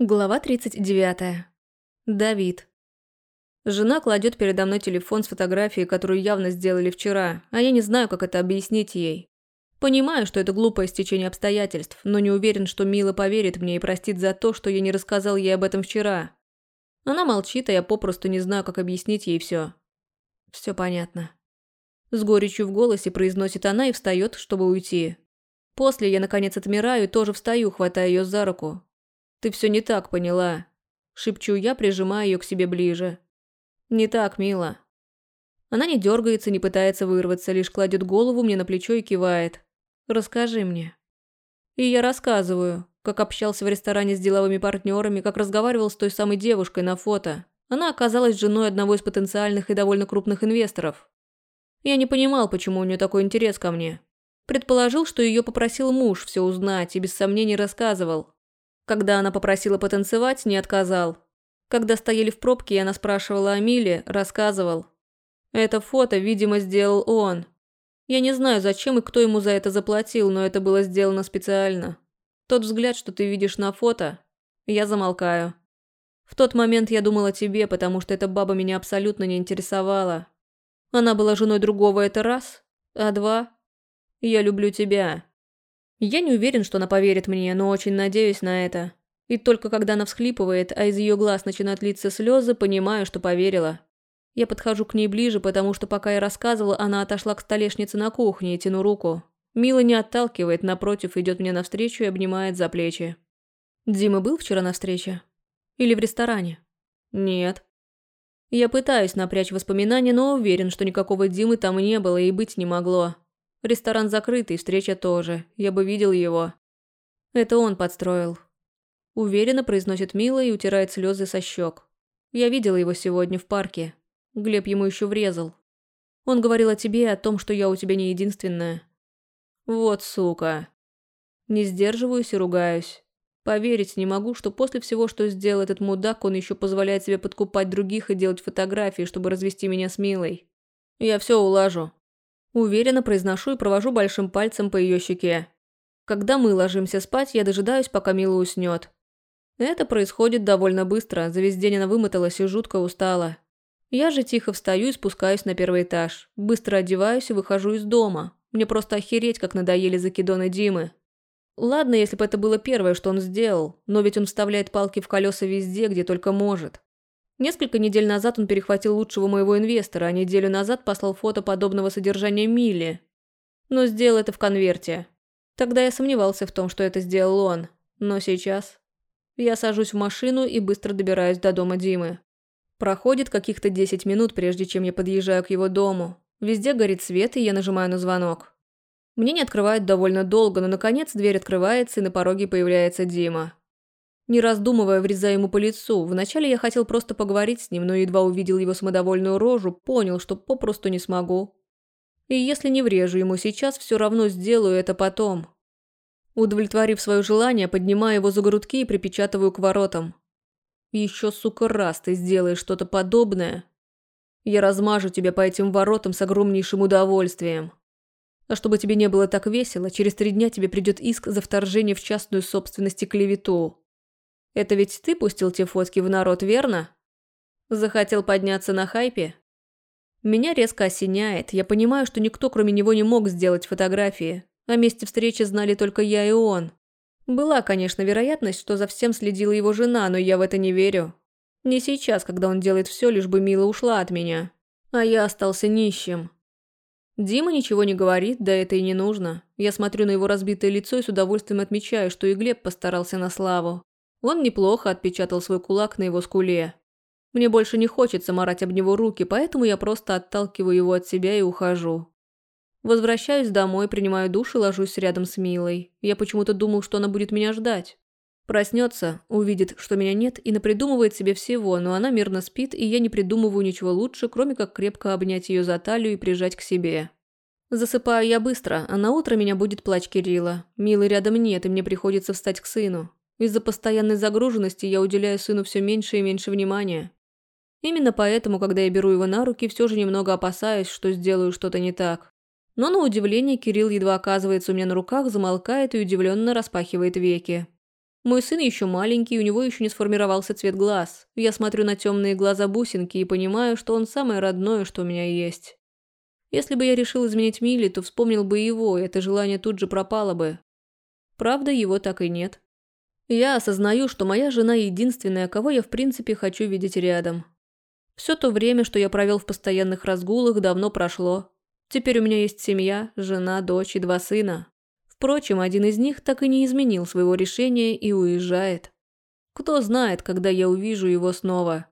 Глава 39. Давид. Жена кладет передо мной телефон с фотографией, которую явно сделали вчера, а я не знаю, как это объяснить ей. Понимаю, что это глупое стечение обстоятельств, но не уверен, что Мила поверит мне и простит за то, что я не рассказал ей об этом вчера. Она молчит, а я попросту не знаю, как объяснить ей все. Все понятно. С горечью в голосе произносит она и встает, чтобы уйти. После я, наконец, отмираю и тоже встаю, хватая ее за руку. «Ты все не так поняла», – шепчу я, прижимая ее к себе ближе. «Не так, мила». Она не дергается, не пытается вырваться, лишь кладет голову мне на плечо и кивает. «Расскажи мне». И я рассказываю, как общался в ресторане с деловыми партнерами, как разговаривал с той самой девушкой на фото. Она оказалась женой одного из потенциальных и довольно крупных инвесторов. Я не понимал, почему у нее такой интерес ко мне. Предположил, что ее попросил муж все узнать и без сомнений рассказывал. Когда она попросила потанцевать, не отказал. Когда стояли в пробке, и она спрашивала о Миле, рассказывал. Это фото, видимо, сделал он. Я не знаю, зачем и кто ему за это заплатил, но это было сделано специально. Тот взгляд, что ты видишь на фото, я замолкаю. В тот момент я думала о тебе, потому что эта баба меня абсолютно не интересовала. Она была женой другого, это раз. А два? Я люблю тебя. Я не уверен, что она поверит мне, но очень надеюсь на это. И только когда она всхлипывает, а из ее глаз начинают литься слезы, понимаю, что поверила. Я подхожу к ней ближе, потому что пока я рассказывала, она отошла к столешнице на кухне и тяну руку. Мила не отталкивает, напротив, идет мне навстречу и обнимает за плечи. Дима был вчера на встрече? Или в ресторане? Нет. Я пытаюсь напрячь воспоминания, но уверен, что никакого Димы там не было и быть не могло. Ресторан закрытый, встреча тоже. Я бы видел его. Это он подстроил. Уверенно произносит Мила и утирает слезы со щек. Я видела его сегодня в парке. Глеб ему еще врезал. Он говорил о тебе и о том, что я у тебя не единственная. Вот сука. Не сдерживаюсь и ругаюсь. Поверить не могу, что после всего, что сделал этот мудак, он еще позволяет себе подкупать других и делать фотографии, чтобы развести меня с Милой. Я все улажу. Уверенно произношу и провожу большим пальцем по ее щеке. Когда мы ложимся спать, я дожидаюсь, пока Мила уснет. Это происходит довольно быстро, за весь день она вымоталась и жутко устала. Я же тихо встаю и спускаюсь на первый этаж. Быстро одеваюсь и выхожу из дома. Мне просто охереть, как надоели закидоны Димы. Ладно, если бы это было первое, что он сделал, но ведь он вставляет палки в колеса везде, где только может. Несколько недель назад он перехватил лучшего моего инвестора, а неделю назад послал фото подобного содержания Милли. Но сделал это в конверте. Тогда я сомневался в том, что это сделал он. Но сейчас... Я сажусь в машину и быстро добираюсь до дома Димы. Проходит каких-то 10 минут, прежде чем я подъезжаю к его дому. Везде горит свет, и я нажимаю на звонок. Мне не открывают довольно долго, но наконец дверь открывается, и на пороге появляется Дима. Не раздумывая, врезая ему по лицу. Вначале я хотел просто поговорить с ним, но едва увидел его самодовольную рожу, понял, что попросту не смогу. И если не врежу ему сейчас, все равно сделаю это потом. Удовлетворив свое желание, поднимаю его за грудки и припечатываю к воротам. Еще, сука, раз ты сделаешь что-то подобное, я размажу тебя по этим воротам с огромнейшим удовольствием. А чтобы тебе не было так весело, через три дня тебе придет иск за вторжение в частную собственность и клевету. Это ведь ты пустил те фотки в народ, верно? Захотел подняться на хайпе? Меня резко осеняет. Я понимаю, что никто, кроме него, не мог сделать фотографии. О месте встречи знали только я и он. Была, конечно, вероятность, что за всем следила его жена, но я в это не верю. Не сейчас, когда он делает все, лишь бы Мила ушла от меня. А я остался нищим. Дима ничего не говорит, да это и не нужно. Я смотрю на его разбитое лицо и с удовольствием отмечаю, что и Глеб постарался на славу. Он неплохо отпечатал свой кулак на его скуле. Мне больше не хочется марать об него руки, поэтому я просто отталкиваю его от себя и ухожу. Возвращаюсь домой, принимаю душ и ложусь рядом с Милой. Я почему-то думал, что она будет меня ждать. Проснется, увидит, что меня нет, и напридумывает себе всего, но она мирно спит, и я не придумываю ничего лучше, кроме как крепко обнять ее за талию и прижать к себе. Засыпаю я быстро, а на утро меня будет плач Кирилла. Милы рядом нет, и мне приходится встать к сыну. Из-за постоянной загруженности я уделяю сыну все меньше и меньше внимания. Именно поэтому, когда я беру его на руки, все же немного опасаюсь, что сделаю что-то не так. Но на удивление Кирилл едва оказывается у меня на руках, замолкает и удивленно распахивает веки. Мой сын еще маленький, у него еще не сформировался цвет глаз. Я смотрю на темные глаза бусинки и понимаю, что он самое родное, что у меня есть. Если бы я решил изменить Милли, то вспомнил бы его, и это желание тут же пропало бы. Правда, его так и нет. Я осознаю, что моя жена единственная, кого я в принципе хочу видеть рядом. Все то время, что я провел в постоянных разгулах, давно прошло. Теперь у меня есть семья, жена, дочь и два сына. Впрочем, один из них так и не изменил своего решения и уезжает. Кто знает, когда я увижу его снова.